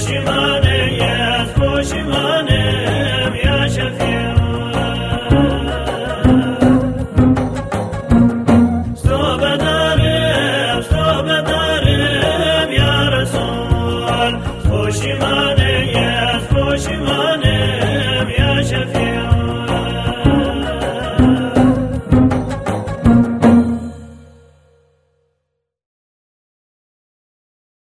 Shiva.